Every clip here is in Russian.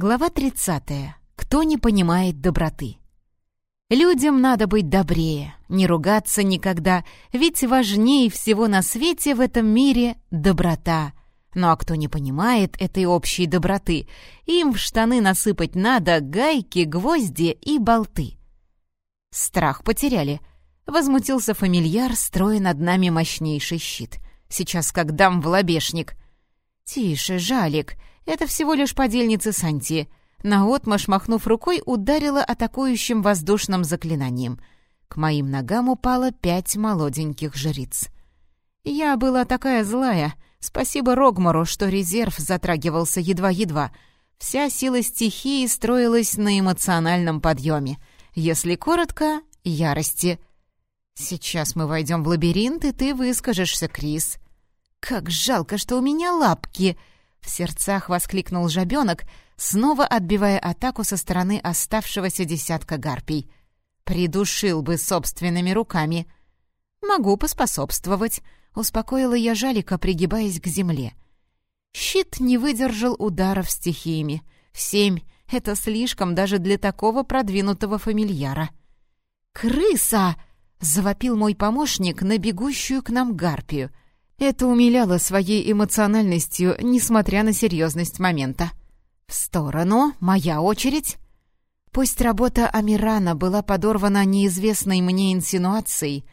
Глава 30. Кто не понимает доброты? Людям надо быть добрее, не ругаться никогда, ведь важнее всего на свете в этом мире доброта. Ну а кто не понимает этой общей доброты, им в штаны насыпать надо гайки, гвозди и болты. Страх потеряли. Возмутился фамильяр, строя над нами мощнейший щит. Сейчас как дам в лобешник. «Тише, жалик, это всего лишь подельницы Санти. Наотмашь, махнув рукой, ударила атакующим воздушным заклинанием. К моим ногам упало пять молоденьких жриц. Я была такая злая. Спасибо Рогмору, что резерв затрагивался едва-едва. Вся сила стихии строилась на эмоциональном подъеме. Если коротко, ярости. «Сейчас мы войдем в лабиринт, и ты выскажешься, Крис». «Как жалко, что у меня лапки!» В сердцах воскликнул жабенок, снова отбивая атаку со стороны оставшегося десятка гарпий. «Придушил бы собственными руками». «Могу поспособствовать», — успокоила я Жалика, пригибаясь к земле. Щит не выдержал ударов стихиями. Семь — это слишком даже для такого продвинутого фамильяра. «Крыса!» — завопил мой помощник на бегущую к нам гарпию — это умиляло своей эмоциональностью, несмотря на серьезность момента. «В сторону, моя очередь!» Пусть работа Амирана была подорвана неизвестной мне инсинуацией,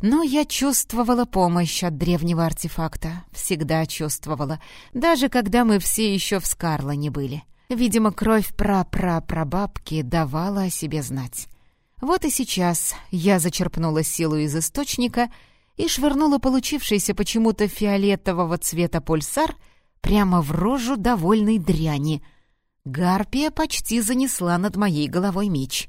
но я чувствовала помощь от древнего артефакта. Всегда чувствовала, даже когда мы все еще в Скарлоне были. Видимо, кровь пра-пра-прабабки давала о себе знать. Вот и сейчас я зачерпнула силу из источника — и швырнула получившийся почему-то фиолетового цвета пульсар прямо в рожу довольной дряни. Гарпия почти занесла над моей головой меч.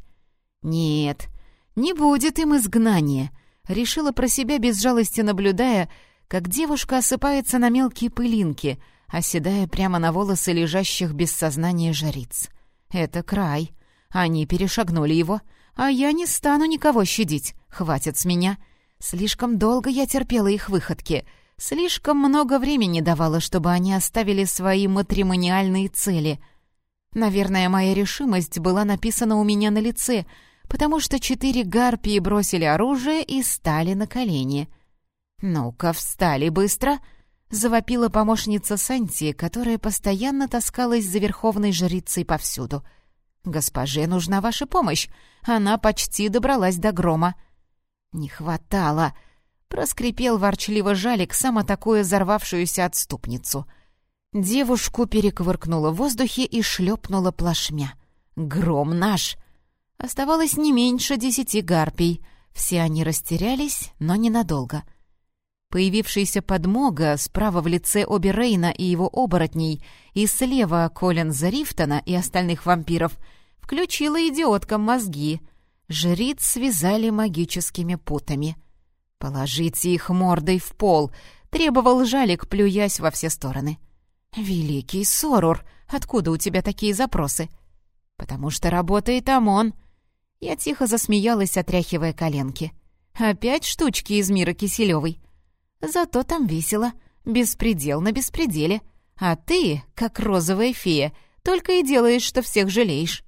«Нет, не будет им изгнания», — решила про себя без жалости наблюдая, как девушка осыпается на мелкие пылинки, оседая прямо на волосы лежащих без сознания жриц. «Это край. Они перешагнули его, а я не стану никого щадить. Хватит с меня». Слишком долго я терпела их выходки. Слишком много времени давала, чтобы они оставили свои матримониальные цели. Наверное, моя решимость была написана у меня на лице, потому что четыре гарпии бросили оружие и стали на колени. «Ну-ка, встали быстро!» — завопила помощница Санти, которая постоянно таскалась за верховной жрицей повсюду. «Госпоже нужна ваша помощь. Она почти добралась до грома». «Не хватало!» — проскрипел ворчливо Жалик, сам атакуя взорвавшуюся отступницу. Девушку перекувыркнуло в воздухе и шлепнула плашмя. «Гром наш!» Оставалось не меньше десяти гарпий. Все они растерялись, но ненадолго. Появившийся подмога справа в лице Оби Рейна и его оборотней и слева Колин Зарифтона и остальных вампиров включила идиоткам мозги — Жриц связали магическими путами. «Положите их мордой в пол», — требовал Жалик, плюясь во все стороны. «Великий Сорур, откуда у тебя такие запросы?» «Потому что работает ОМОН». Я тихо засмеялась, отряхивая коленки. «Опять штучки из мира Киселевой. Зато там весело, беспредел на беспределе. А ты, как розовая фея, только и делаешь, что всех жалеешь».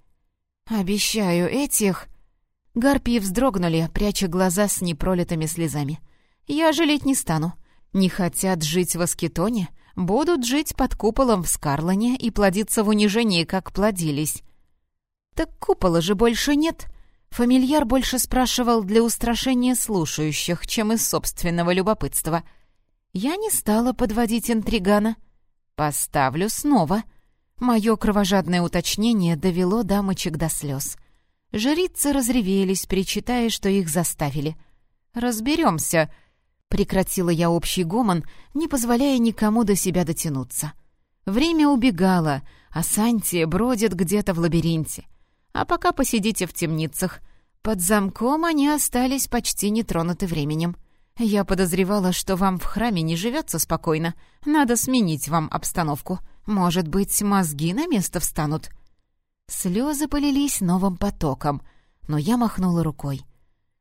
«Обещаю, этих...» Гарпии вздрогнули, пряча глаза с непролитыми слезами. «Я жалеть не стану. Не хотят жить в Аскетоне, будут жить под куполом в Скарлоне и плодиться в унижении, как плодились». «Так купола же больше нет», Фамильяр больше спрашивал для устрашения слушающих, чем из собственного любопытства. Я не стала подводить интригана. «Поставлю снова». Мое кровожадное уточнение довело дамочек до слез. Жрицы разревелись, причитая, что их заставили. «Разберемся», — прекратила я общий гомон, не позволяя никому до себя дотянуться. Время убегало, а Сантия бродит где-то в лабиринте. А пока посидите в темницах. Под замком они остались почти нетронуты временем. Я подозревала, что вам в храме не живется спокойно. Надо сменить вам обстановку. Может быть, мозги на место встанут?» Слезы полились новым потоком, но я махнула рукой.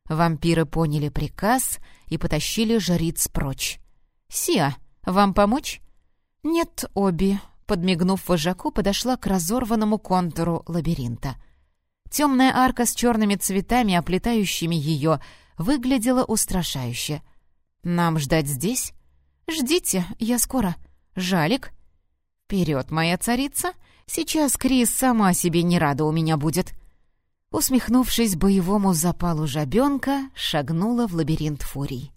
Вампиры поняли приказ и потащили жриц прочь. «Сиа, вам помочь?» «Нет, Оби», подмигнув вожаку, подошла к разорванному контуру лабиринта. Темная арка с черными цветами, оплетающими ее, выглядела устрашающе. «Нам ждать здесь?» «Ждите, я скоро. Жалик?» «Вперед, моя царица! Сейчас Крис сама себе не рада у меня будет!» Усмехнувшись боевому запалу жабенка, шагнула в лабиринт фурий.